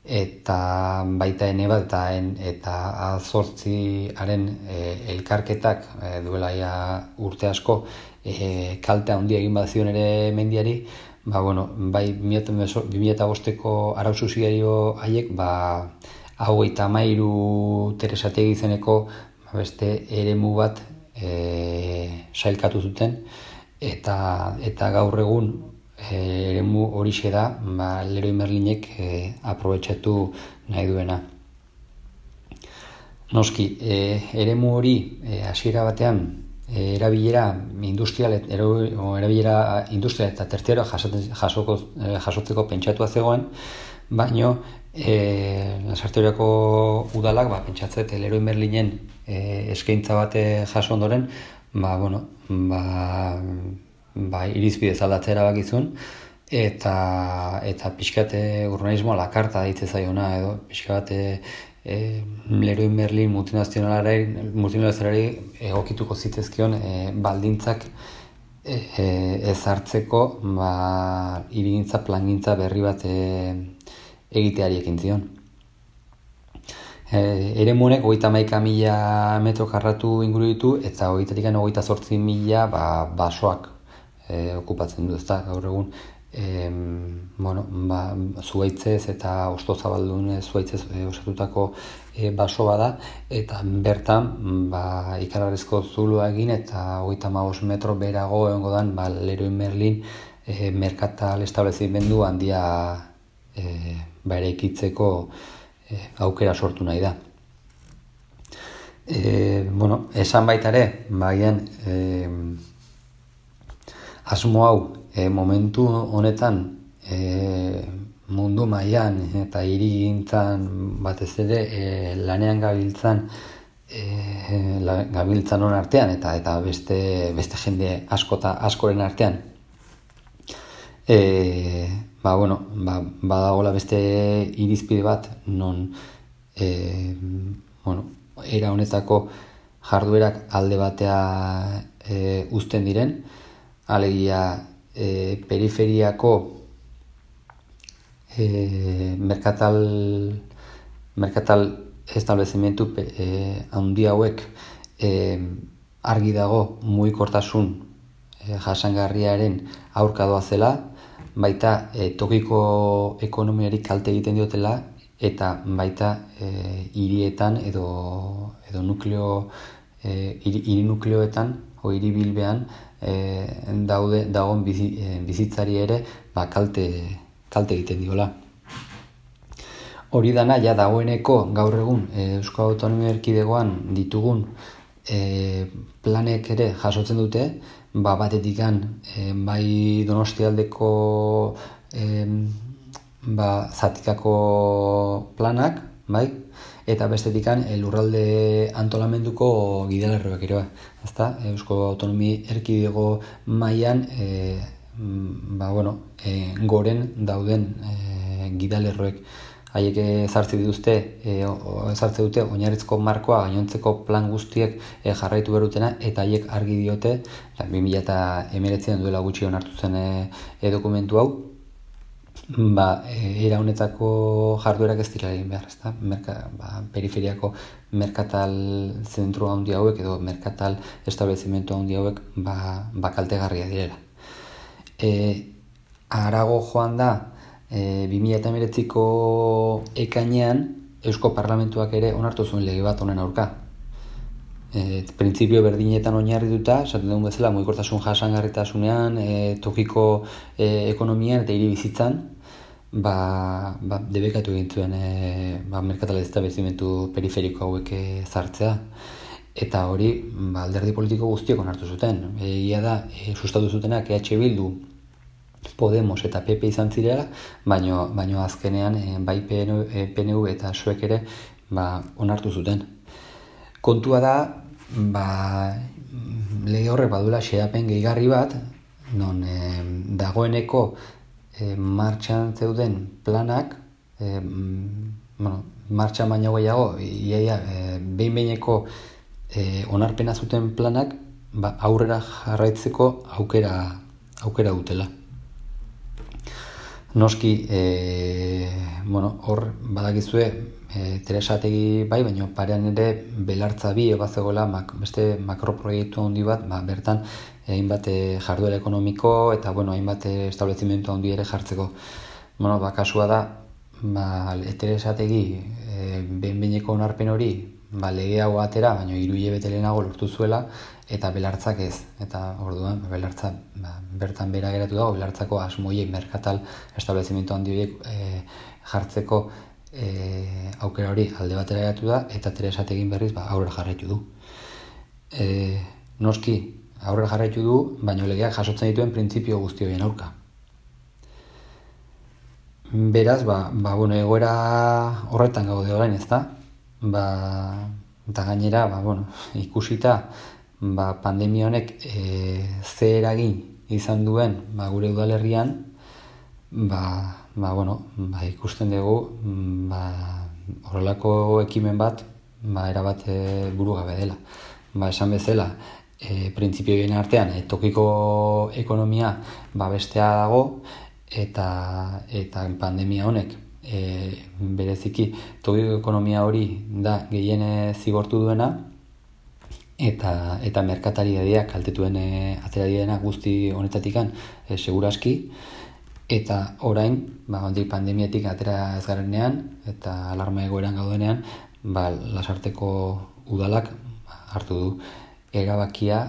eta baita ene bat eta en, eta azortziaren e, elkarketak e, duela ja urte asko e, kalte handia egin bat zion ere mendiari ba, bueno, bai 2005ko arau susidario haiek ba, hau eta mairu teresategi izeneko ba, beste eremu bat e, sailkatu zuten eta, eta gaur egun e, eremu horixe da ba, Leroy Merlinek e, aprobetsatu nahi duena. Noski, e, eremu hori e, hasiera batean e, erabilera industrial erabilera industrial eta tertziero jasoko, e, jasotzeko pentsatua zegoen, baino e, udalak ba, pentsatzet Leroy Merlinen e, eskaintza bate jaso ondoren, ba, bueno, ba, bai, irizbidez aldatzea erabakizun, eta eta pixkate urbanismo la karta daitze zaiona edo pixkate e, Leroy Merlin multinazionalari multinazionalari egokituko zitezkion e, baldintzak e, ez hartzeko ba irigintza plangintza berri bat e, egiteari ekin zion. E, ere munek, hogeita maika mila metro karratu inguru ditu, eta hogeita hogeita sortzi mila ba, basoak e, okupatzen du, ezta? Gaur egun e, bueno, ba, zuaitzez eta osto zabaldun zuaitzez e, osatutako e, baso bada eta bertan ba, ikararezko zulua egin eta hogeita maus metro berago egongo dan ba, Leroy Merlin e, merkatal establezimendu handia e, ba, ere ikitzeko e, aukera sortu nahi da. E, bueno, esan baita ere, bagian, e, asmo hau e, momentu honetan e, mundu mailan eta hirigintzan batez ere e, lanean gabiltzan e, la, gabiltzan on artean eta eta beste beste jende askota askoren artean e, ba bueno ba badagola beste irizpide bat non e, bueno era honetako jarduerak alde batea e, uzten diren. Alegia e, periferiako e, merkatal merkatal establezimentu e, handi hauek e, argi dago muikortasun e, jasangarriaren aurkadoa zela baita e, tokiko ekonomiari kalte egiten diotela eta baita e, hirietan edo edo nukleo e, hiri, hiri nukleoetan o hiri bilbean e, daude dagoen bizi, e, bizitzari ere ba, kalte, kalte egiten diola. Hori dana ja dagoeneko gaur egun e, Eusko Autonomia Erkidegoan ditugun e, planek ere jasotzen dute, ba, batetikan e, bai donostialdeko e, ba, zatikako planak, bai, eta bestetikan e, lurralde antolamenduko gidalerroak ere bai. Ezta? Eusko Autonomi Erkidego mailan e, ba, bueno, e, goren dauden e, gidalerroek haiek ezartzi dituzte, e, ezartze dute oinarrizko markoa gainontzeko plan guztiek e, jarraitu berutena eta haiek argi diote, eta 2019an duela gutxi onartu zen e, e, dokumentu hau, ba, e, era honetako jarduerak ez dira egin behar, ezta? Merka, ba, periferiako merkatal zentru handi hauek edo merkatal establezimentu handi hauek ba, ba kaltegarria direla. E, arago joan da, e, 2008ko ekainean Eusko Parlamentuak ere onartu zuen lege bat honen aurka. E, printzipio berdinetan oinarri duta, esaten dugun bezala, mugikortasun jasangarritasunean, e, tokiko e, ekonomian eta hiri bizitzan, ba, ba, debekatu egin zuen e, ba, merkatala bezimentu periferiko hauek zartzea. Eta hori, ba, alderdi politiko guztiok onartu zuten. Egia da, e, sustatu zutenak EH Bildu Podemos eta PP izan zirela, baino, baino azkenean e, bai PNV eta suek ere ba, onartu zuten. Kontua da, ba, lege horrek badula xeapen gehigarri bat, non e, dagoeneko e, martxan zeuden planak, e, bueno, martxan baino gehiago, iaia, e, behin behineko e, onarpena zuten planak, ba, aurrera jarraitzeko aukera, aukera dutela. Noski, e, bueno, hor badakizue e, Teresategi bai, baina parean ere belartza bi ebazegoela mak, beste makroproiektu handi bat, ba, bertan hainbat e, jarduera ekonomiko eta bueno, hainbat establezimentu handi ere jartzeko. Bueno, ba, kasua da, ba, Teresategi e, behin-behineko onarpen hori ba, lege hau atera, baina hiru hilabete lehenago lortu zuela, eta belartzak ez. Eta orduan, belartza ba, bertan bera geratu dago, belartzako asmoiek merkatal establezimentu handi horiek e, jartzeko e, aukera hori alde batera geratu da, eta teresat egin berriz ba, aurrera jarraitu du. E, noski, aurrera jarraitu du, baina legeak jasotzen dituen printzipio guzti horien aurka. Beraz, ba, ba, bueno, egoera horretan gaude orain, ez da? ba, eta gainera, ba, bueno, ikusita, ba, pandemia honek e, ze eragin izan duen ba, gure udalerrian, ba, ba, bueno, ba, ikusten dugu ba, horrelako ekimen bat ba, erabat e, buru gabe dela. Ba, esan bezala, e, printzipio artean, e, tokiko ekonomia ba, bestea dago, eta, eta pandemia honek e, bereziki tokiko ekonomia hori da gehiene zigortu duena eta eta merkatari edia kaltetuen e, atera diena guzti honetatikan e, seguraski eta orain ba ondi pandemiatik atera ez garenean eta alarma egoeran gaudenean ba lasarteko udalak hartu du erabakia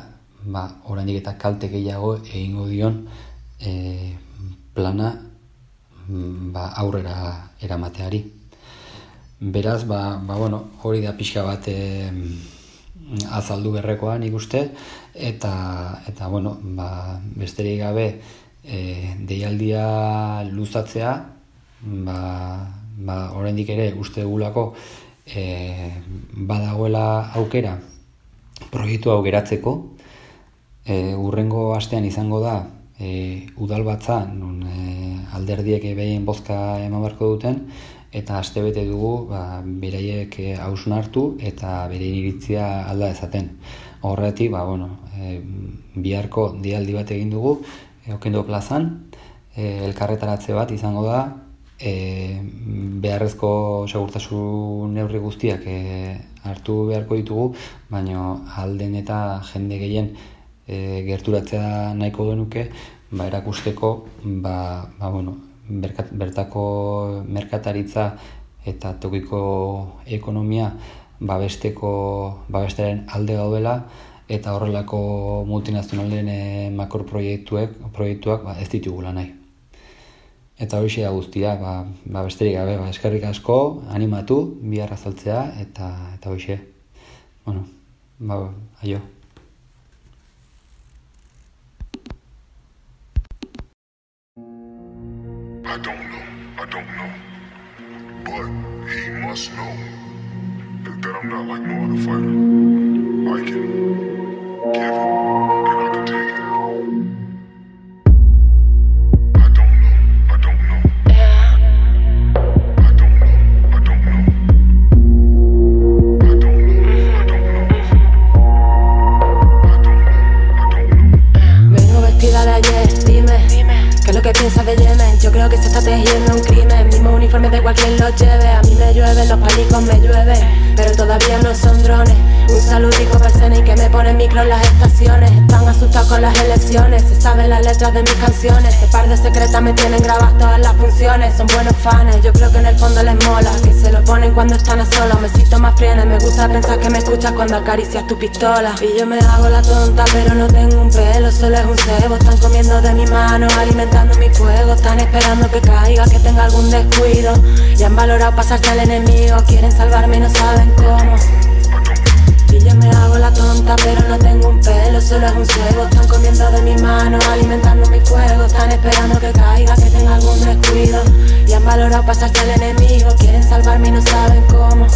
ba oraindik eta kalte gehiago egingo dion e, plana Mm, ba, aurrera eramateari. Beraz, ba, ba, bueno, hori da pixka bat e, azaldu berrekoa nik uste, eta, eta bueno, ba, besterik gabe e, deialdia luzatzea, ba, ba, oraindik ere uste dugulako e, badagoela aukera proiektu hau geratzeko, e, urrengo astean izango da e, udal batza, nun e, alderdiek behien bozka eman barko duten, eta aste bete dugu ba, beraiek e, hausun hartu eta bere iritzia alda ezaten. Horretik, ba, bueno, e, biharko dialdi bat egin dugu, e, okendo plazan, e, elkarretaratze bat izango da, e, beharrezko segurtasun neurri guztiak e, hartu beharko ditugu, baina alden eta jende gehien e, gerturatzea nahiko genuke, ba, erakusteko ba, ba, bueno, berkat, bertako merkataritza eta tokiko ekonomia babesteko babestaren alde gaudela eta horrelako multinazionalen e, makro proiektuek, proiektuak ba, ez ditugula nahi. Eta hori da guztia, ba, ba besterik gabe, ba, eskerrik asko, animatu, biharra zaltzea, eta, eta hori Bueno, ba, aio. I don't know, I don't know. But he must know that, I'm not like no other fighter. I can give him and I can take it. Dime, dime, ¿qué es lo que piensas de ella? Yo creo que se está tejiendo un crimen. Mismo uniforme de cualquier lo lleve. A mí me llueven, los palicos me llueven Pero todavía no son drones. Un saludico el CNI que me pone micro en las estaciones. Están asustados con las elecciones Se saben las letras de mis canciones. Ese par de secretas me tienen grabadas todas las funciones. Son buenos fans, yo creo que en el fondo les mola Que se lo ponen cuando están a solas. Me siento más frienes, me gusta pensar que me escuchas cuando acaricias tu pistola. Y yo me hago la tonta pero no tengo un pelo Solo es un cebo, están comiendo de mi mano Alimentando mi fuego. Están que caiga, que tenga algún descuido Y han valorado pasarse al enemigo Quieren salvarme y no saben cómo y yo me hago la tonta, pero no tengo un pelo, solo es un cebo. Están comiendo de mi mano, alimentando mi fuego. Están esperando que caiga, que tenga algún descuido. Y han valorado pasarse al enemigo. Quieren salvarme y no saben cómo. No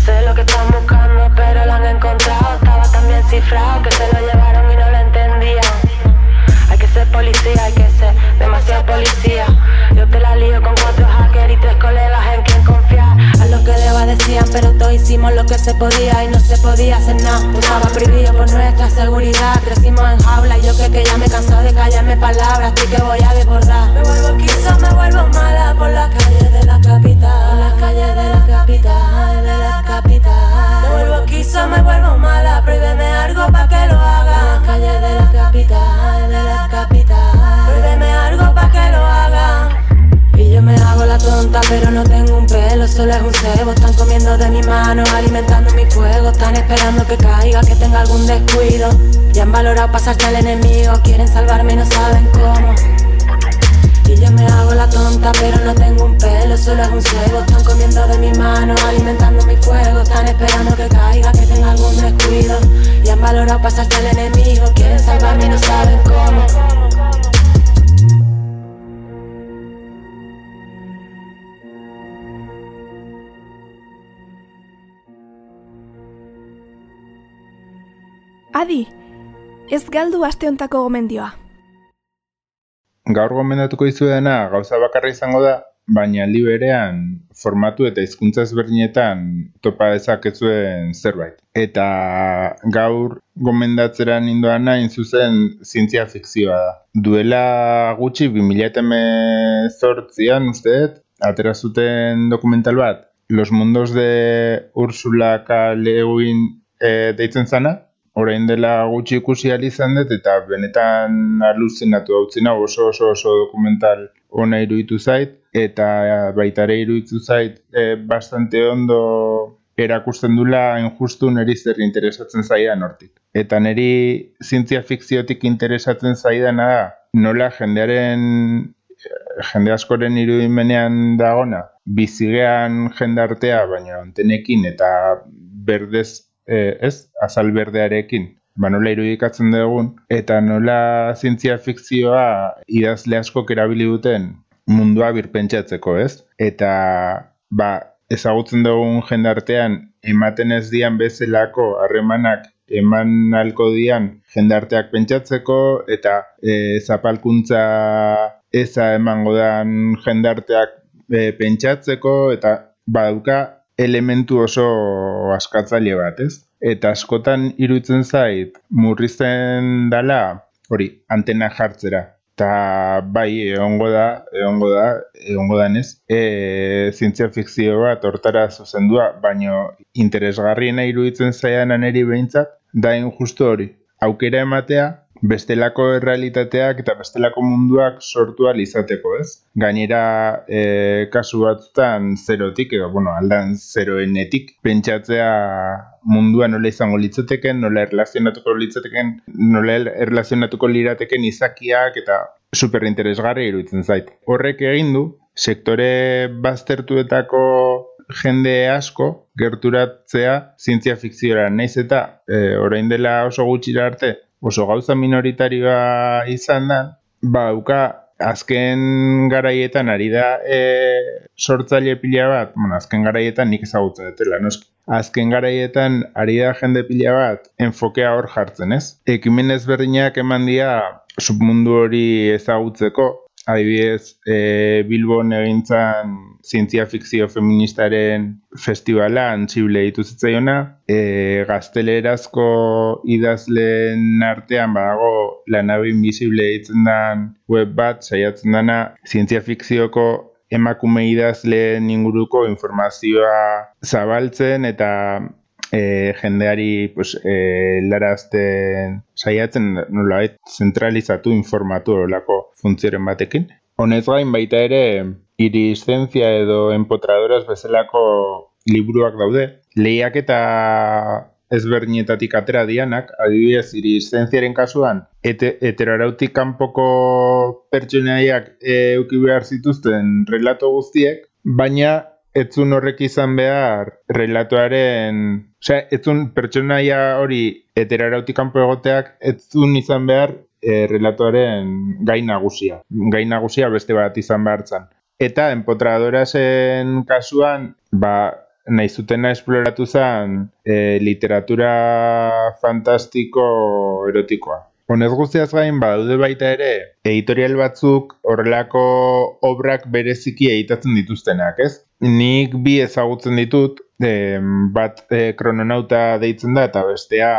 sé lo que están buscando, pero lo han encontrado. Estaba tan bien cifrado que se lo llevaron y no lo entendían. Ser policía, hay que ser demasiado policía. Yo te la lío con cuatro hackers y tres colegas en quien confiar. A lo que deba decían, pero todos hicimos lo que se podía y no se podía hacer nada. Estaba prohibido por nuestra seguridad. Crecimos en jaula y yo que, que ya me he cansado de callarme palabras. Estoy que voy a desbordar. Me vuelvo quiso, me vuelvo mala por las calles de la capital. Por las calles de la capital, de la capital. Me vuelvo quiso, me vuelvo mala. Prohíbeme algo pa' que lo haga. Por las calles de la capital, de la la tonta, pero no tengo un pelo, solo es un cebo. Están comiendo de mi mano, alimentando mi fuego. Están esperando que caiga, que tenga algún descuido. Y han valorado pasarse al enemigo, quieren salvarme y no saben cómo. Y yo me hago la tonta, pero no tengo un pelo, solo es un cebo. Están comiendo de mi mano, alimentando mi fuego. Están esperando que caiga, que tenga algún descuido. Y han valorado pasarse al enemigo, quieren salvarme y no saben cómo. Adi, ez galdu aste hontako gomendioa. Gaur gomendatuko izuedena gauza bakarra izango da, baina aldi berean formatu eta hizkuntza ezberdinetan topa dezakezuen zerbait. Eta gaur gomendatzera nindoan nahi zuzen zientzia fikzioa da. Duela gutxi 2018an usteet, atera zuten dokumental bat, Los Mundos de Ursula K. Le Guin e, deitzen zana, orain dela gutxi ikusi izan dut eta benetan aluzinatu hau oso oso oso dokumental ona iruditu zait eta baita ere iruditu zait e, bastante ondo erakusten dula injustu neri zer interesatzen zaidan hortik. Eta neri zientzia fikziotik interesatzen zaidana da nola jendearen jende askoren irudimenean dagona bizigean jendartea baina antenekin eta berdez e, ez, azal berdearekin, ba nola irudikatzen dugun, eta nola zientzia fikzioa idazle askok erabili duten mundua birpentsatzeko, ez? Eta ba, ezagutzen dugun jendartean ematen ez dian bezalako harremanak eman halko dian jendarteak pentsatzeko eta e, zapalkuntza eza emango dan jendarteak e, pentsatzeko eta badauka elementu oso askatzaile bat, ez? Eta askotan iruditzen zait murrizten dala hori antena jartzera. Ta bai, egongo da, egongo da, egongo danez, e, zientzia fikzio bat hortara zuzendua, baino interesgarriena iruditzen zaidan aneri behintzat, da justu hori. Aukera ematea, bestelako errealitateak eta bestelako munduak sortu izateko, ez? Gainera, e, kasu batzutan zerotik, edo, bueno, aldan zeroenetik, pentsatzea mundua nola izango litzateken, nola erlazionatuko litzateken, nola erlazionatuko lirateken izakiak eta superinteresgarri iruditzen zait. Horrek egin du, sektore baztertuetako jende asko gerturatzea zientzia fikziora. Naiz eta e, orain dela oso gutxira arte oso gauza minoritarioa izan da, ba, uka, azken garaietan ari da e, sortzaile pila bat, bueno, azken garaietan nik ezagutzen dutela, noski. Azken garaietan ari da jende pila bat enfokea hor jartzen, ez? Ekimen ezberdinak eman dira submundu hori ezagutzeko, adibidez, e, Bilbon egintzan zientzia fikzio feministaren festivala antxible ditu zitzaiona, e, gaztelerazko idazleen artean badago lanabe invisible ditzen dan web bat, saiatzen dana. Zientzia fikzioko emakume idazleen inguruko informazioa zabaltzen eta e, jendeari pues, e, larazten saiatzen nolabait zentralizatu informatu horrelako funtzioren batekin. Honez gain baita ere iriszentzia edo empotradoras bezalako liburuak daude. Lehiak eta ezberdinetatik atera dianak, adibidez iriszientziaren kasuan, ete, heterorautik kanpoko pertsonaiak euki behar zituzten relato guztiek, baina etzun horrek izan behar relatoaren, osea, etzun pertsonaia hori eterarautik kanpo egoteak, etzun izan behar e, relatoaren gai nagusia. Gai nagusia beste bat izan behar zan. Eta enpotradorasen kasuan, ba, nahi zutena esploratu zen e, literatura fantastiko erotikoa. Honez guztiaz gain, badaude baita ere, editorial batzuk horrelako obrak bereziki editatzen dituztenak, ez? Nik bi ezagutzen ditut, e, bat e, krononauta deitzen da, eta bestea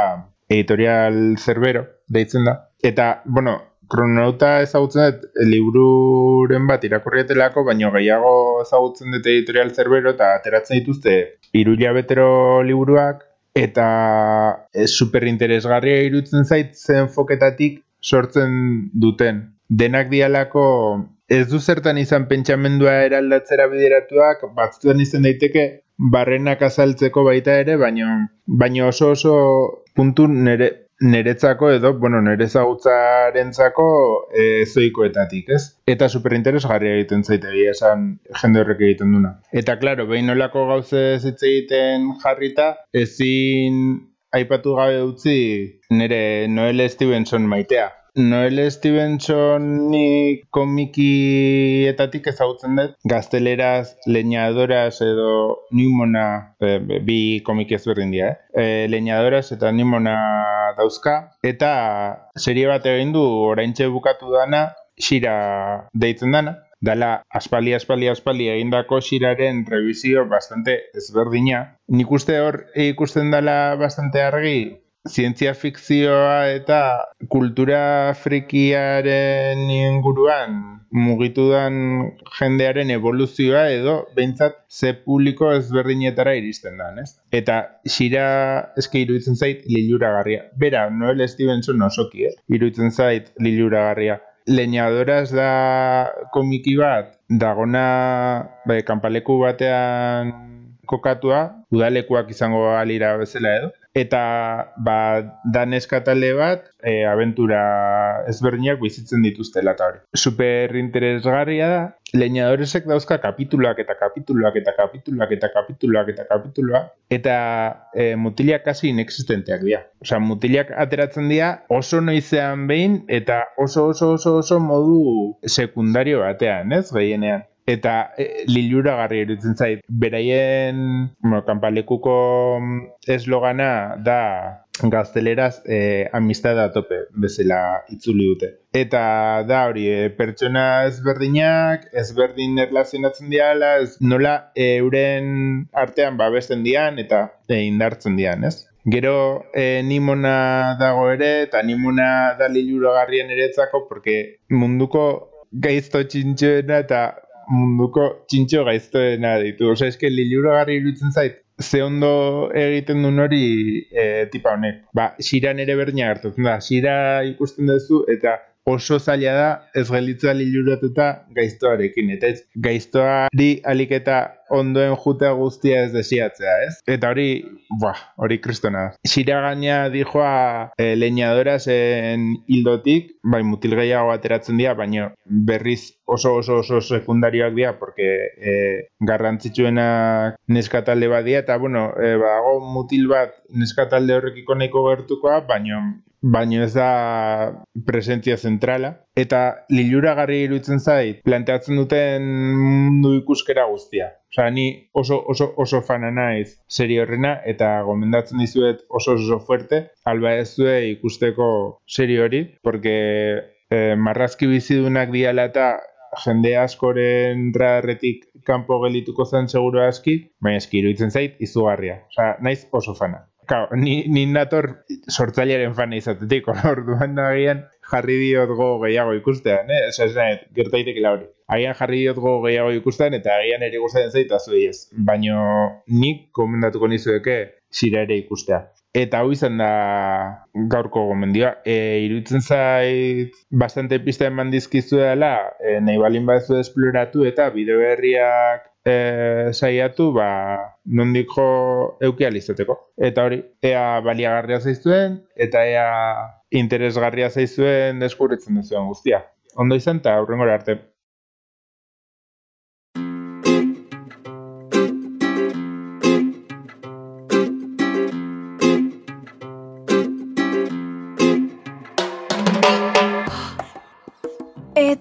editorial zerbero deitzen da. Eta, bueno, krononauta ezagutzen dut, libururen bat irakurrietelako, baino gehiago ezagutzen dut editorial zerbero, eta ateratzen dituzte, irulia betero liburuak, eta ez superinteresgarria irutzen zait zen foketatik sortzen duten. Denak dialako ez du zertan izan pentsamendua eraldatzera bideratuak, batzutan izan daiteke barrenak azaltzeko baita ere, baino, baino oso oso puntu nere, neretzako edo, bueno, nere zagutzarentzako e, zoikoetatik, ez? Eta superinteresgarria egiten zaite esan jende horrek egiten duna. Eta, klaro, behin nolako gauze hitz egiten jarrita, ezin aipatu gabe utzi nire Noel Stevenson maitea. Noel Stevenson ni komikietatik ezagutzen dut, gazteleraz, leñadoras edo nimona, e, bi komiki ezberdin dira, eh? E, leñadoras eta nimona dauzka, eta serie bat egin du oraintxe bukatu dana, xira deitzen dana, dala aspali, aspali, aspali egindako xiraren revizio bastante ezberdina. Nik uste hor ikusten dala bastante argi, zientzia fikzioa eta kultura frikiaren inguruan mugitu den jendearen evoluzioa edo behintzat ze publiko ezberdinetara iristen da, ez? Eta xira eske iruditzen zait liluragarria. Bera, Noel Stevenson osoki, eh? Iruditzen zait liluragarria. Leñadoras da komiki bat, dagona bai, kanpaleku batean kokatua, udalekuak izango alira bezala edo, eta ba, dan eskatale bat e, aventura ezberdinak bizitzen dituzte lata hori. Super interesgarria da, leñadoresek dauzka kapituluak eta kapituluak eta kapituluak eta kapituluak eta kapituluak eta e, mutilak kasi inexistenteak dira. Osa, mutilak ateratzen dira oso noizean behin eta oso oso oso oso modu sekundario batean, ez, gehienean eta e, lilura garri erutzen zait. Beraien, bueno, kanpalekuko mm, eslogana da gazteleraz e, amistad tope bezala itzuli dute. Eta da hori, e, pertsona ezberdinak, ezberdin erlazionatzen diala, ez, nola euren artean babesten dian eta e, indartzen dian, ez? Gero e, nimona dago ere, eta nimona da lilura garrien eretzako, porque munduko gaizto txintxoena eta munduko txintxo gaiztoena ditu. Osa, eske lilura garri iruditzen zait, ze ondo egiten duen hori e, tipa honek. Ba, xiran ere berdina gertatzen da. Xira ikusten duzu eta oso zaila da ez gelditzea liluratuta gaiztoarekin. Eta ez gaiztoari alik eta ondoen jutea guztia ez desiatzea, ez? Eta hori, buah, hori kristona. Xira gaina dijoa e, leñadora zen hildotik, bai mutil gehiago ateratzen dira, baina berriz oso oso oso sekundarioak dira, porque e, garrantzitsuenak neskatalde bat dira, eta bueno, e, bago mutil bat neskatalde horrekiko nahiko gertukoa, baina baino ez da presentzia zentrala. Eta liluragarri iruditzen zait, planteatzen duten mundu ikuskera guztia. Osa, ni oso, oso, oso fana naiz serie horrena, eta gomendatzen dizuet oso oso fuerte, alba ez due ikusteko serie hori, porque eh, marrazki bizidunak diala eta jende askoren radarretik kanpo gelituko zen seguru aski, baina eski iruditzen zait, izugarria. Osa, naiz oso fana. Kao, ni, ni nator sortzailearen fan izatetik, orduan da agian jarri diot go gehiago ikustean, eh? Esa esan, gertaitek hori. Agian jarri diot go gehiago ikustean eta agian ere gustatzen zait azu ez. Baino nik komendatuko nizueke zira ere ikustea. Eta hau izan da gaurko gomendioa. E, iruditzen zait bastante pista eman dizkizu dela, e, nahi balin baduzu esploratu eta bideo berriak e, saiatu, ba, nondik jo euki alizateko. Eta hori, ea baliagarria zaizuen, eta ea interesgarria zaizuen deskubritzen duzuen guztia. Ondo izan, eta aurrengora arte.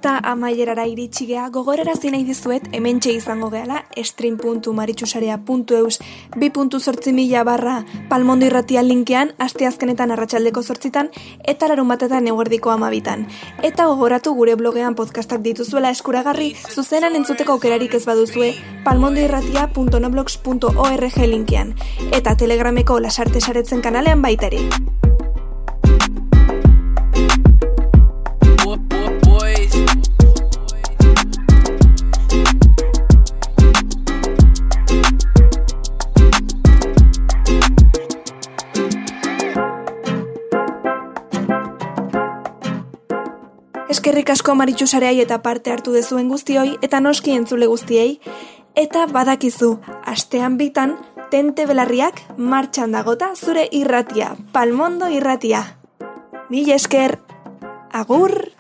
Eta amaierara iritsi gea gogorarazi nahi dizuet hementxe izango gehala stream.maritxusarea.eus 2.zortzi mila barra palmondo irratia linkean asteazkenetan arratsaldeko zortzitan eta larun batetan eguerdiko amabitan. Eta gogoratu gure blogean podcastak dituzuela eskuragarri zuzenan entzuteko aukerarik ez baduzue palmondoirratia.noblogs.org linkean eta telegrameko lasarte saretzen kanalean baitari. Eskerrik asko Maritxu sareai eta parte hartu dezuen guztioi eta noski entzule guztiei eta badakizu astean bitan tente belarriak martxan dagota zure irratia, palmondo irratia. Mil esker, agur!